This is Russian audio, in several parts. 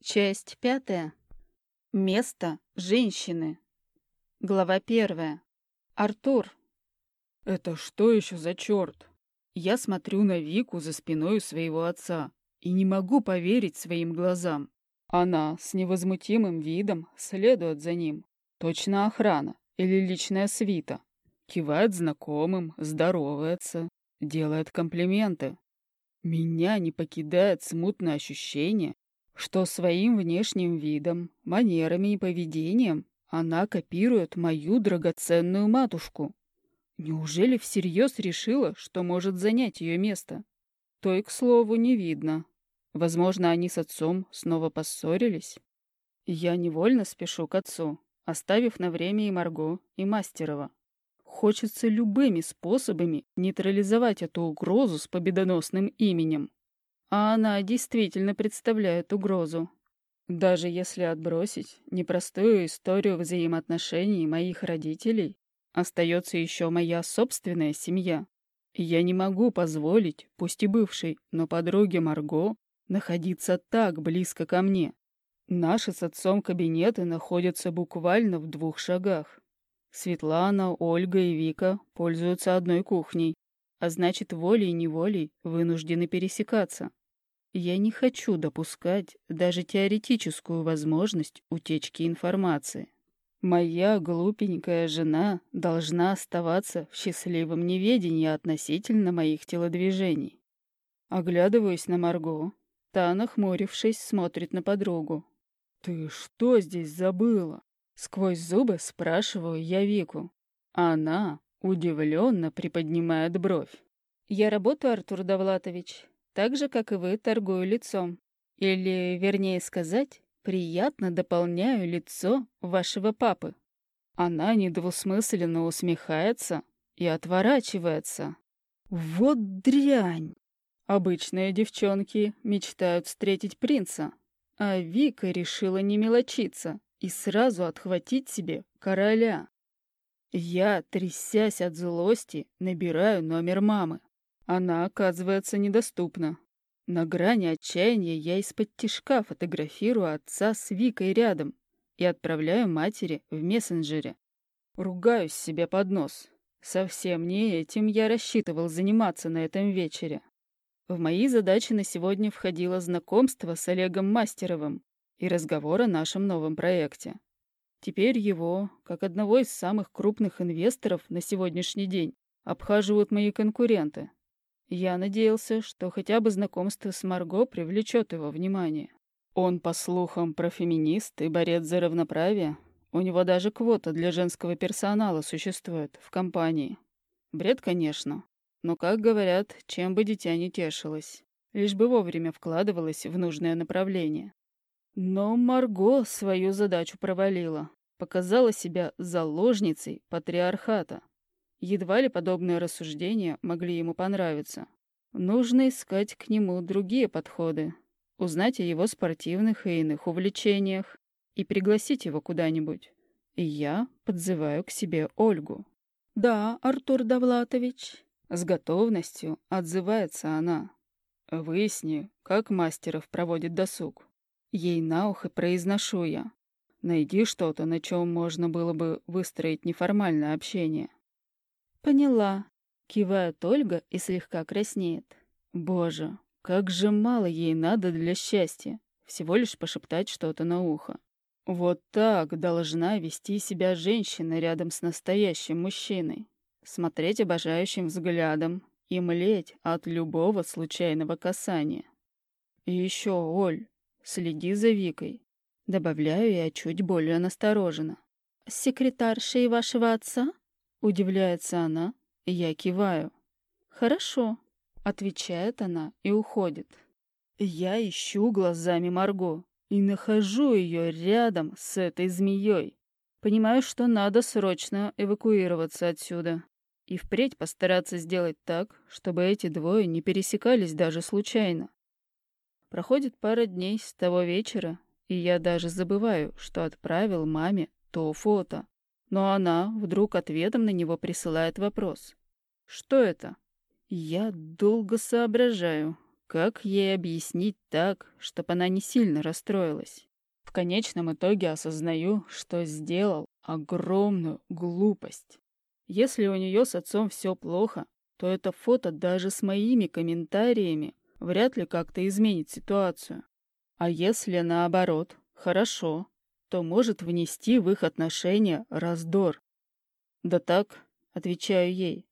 Часть пятая. Место женщины. Глава первая. Артур. Это что еще за черт? Я смотрю на Вику за спиной своего отца и не могу поверить своим глазам. Она с невозмутимым видом следует за ним. Точно охрана или личная свита. Кивает знакомым, здоровается, делает комплименты. Меня не покидает смутное ощущение, что своим внешним видом, манерами и поведением она копирует мою драгоценную матушку. Неужели всерьез решила, что может занять ее место? То и, к слову, не видно. Возможно, они с отцом снова поссорились. Я невольно спешу к отцу, оставив на время и Марго, и Мастерова. Хочется любыми способами нейтрализовать эту угрозу с победоносным именем. А она действительно представляет угрозу. Даже если отбросить непростую историю взаимоотношений моих родителей, остается еще моя собственная семья. Я не могу позволить, пусть и бывшей, но подруге Марго, находиться так близко ко мне. Наши с отцом кабинеты находятся буквально в двух шагах. Светлана, Ольга и Вика пользуются одной кухней, а значит, волей-неволей вынуждены пересекаться. Я не хочу допускать даже теоретическую возможность утечки информации. Моя глупенькая жена должна оставаться в счастливом неведении относительно моих телодвижений. Оглядываюсь на Марго. Та, нахмурившись, смотрит на подругу. «Ты что здесь забыла?» Сквозь зубы спрашиваю я Вику. Она удивленно приподнимает бровь. «Я работаю, Артур Довлатович так же, как и вы, торгую лицом. Или, вернее сказать, приятно дополняю лицо вашего папы. Она недвусмысленно усмехается и отворачивается. Вот дрянь! Обычные девчонки мечтают встретить принца, а Вика решила не мелочиться и сразу отхватить себе короля. Я, трясясь от злости, набираю номер мамы. Она, оказывается, недоступна. На грани отчаяния я из-под тишка фотографирую отца с Викой рядом и отправляю матери в мессенджере. Ругаюсь себе под нос. Совсем не этим я рассчитывал заниматься на этом вечере. В мои задачи на сегодня входило знакомство с Олегом Мастеровым и разговор о нашем новом проекте. Теперь его, как одного из самых крупных инвесторов на сегодняшний день, обхаживают мои конкуренты. Я надеялся, что хотя бы знакомство с Марго привлечет его внимание. Он, по слухам, профеминист и борец за равноправие. У него даже квота для женского персонала существует в компании. Бред, конечно. Но, как говорят, чем бы дитя не тешилось. Лишь бы вовремя вкладывалось в нужное направление. Но Марго свою задачу провалила. Показала себя заложницей патриархата. Едва ли подобные рассуждения могли ему понравиться. Нужно искать к нему другие подходы, узнать о его спортивных и иных увлечениях и пригласить его куда-нибудь. И я подзываю к себе Ольгу. «Да, Артур Давлатович», — с готовностью отзывается она. «Выясни, как Мастеров проводит досуг. Ей на ухо произношу я. Найди что-то, на чем можно было бы выстроить неформальное общение. «Поняла», — кивает Ольга и слегка краснеет. «Боже, как же мало ей надо для счастья. Всего лишь пошептать что-то на ухо. Вот так должна вести себя женщина рядом с настоящим мужчиной. Смотреть обожающим взглядом и млеть от любого случайного касания. И еще, Оль, следи за Викой. Добавляю я чуть более настороженно. «С секретаршей вашего отца?» Удивляется она, и я киваю. «Хорошо», — отвечает она и уходит. Я ищу глазами Марго и нахожу ее рядом с этой змеей. Понимаю, что надо срочно эвакуироваться отсюда. И впредь постараться сделать так, чтобы эти двое не пересекались даже случайно. Проходит пара дней с того вечера, и я даже забываю, что отправил маме то фото. Но она вдруг ответом на него присылает вопрос. «Что это?» Я долго соображаю, Как ей объяснить так, чтобы она не сильно расстроилась? В конечном итоге осознаю, что сделал огромную глупость. Если у нее с отцом все плохо, то это фото даже с моими комментариями вряд ли как-то изменит ситуацию. А если наоборот, хорошо, то может внести в их отношения раздор. Да так, отвечаю ей,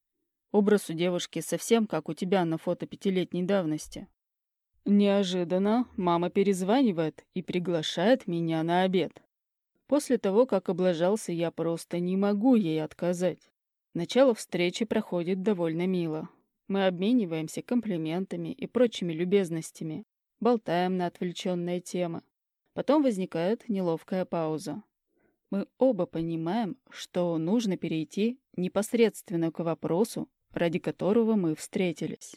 образ у девушки совсем как у тебя на фото пятилетней давности. Неожиданно мама перезванивает и приглашает меня на обед. После того, как облажался, я просто не могу ей отказать. Начало встречи проходит довольно мило. Мы обмениваемся комплиментами и прочими любезностями, болтаем на отвлеченные темы. Потом возникает неловкая пауза. Мы оба понимаем, что нужно перейти непосредственно к вопросу, ради которого мы встретились.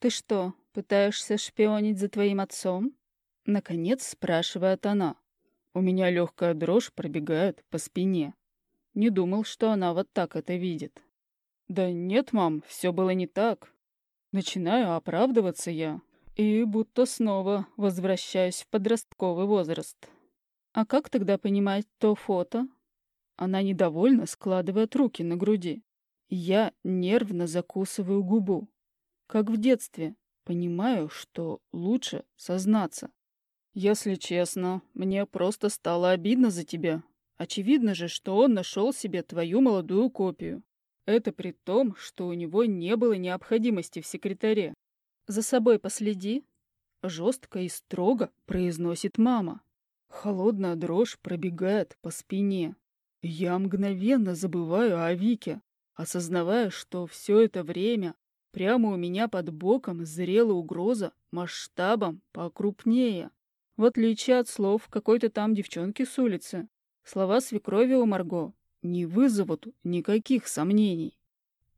«Ты что, пытаешься шпионить за твоим отцом?» Наконец спрашивает она. У меня легкая дрожь пробегает по спине. Не думал, что она вот так это видит. «Да нет, мам, все было не так». Начинаю оправдываться я, и будто снова возвращаюсь в подростковый возраст. А как тогда понимать то фото? Она недовольно складывает руки на груди. Я нервно закусываю губу. Как в детстве. Понимаю, что лучше сознаться. Если честно, мне просто стало обидно за тебя. Очевидно же, что он нашел себе твою молодую копию. Это при том, что у него не было необходимости в секретаре. «За собой последи», — жестко и строго произносит мама. Холодная дрожь пробегает по спине. Я мгновенно забываю о Вике, осознавая, что все это время прямо у меня под боком зрела угроза масштабом покрупнее. В отличие от слов какой-то там девчонки с улицы, слова свекрови у Марго не вызовут никаких сомнений.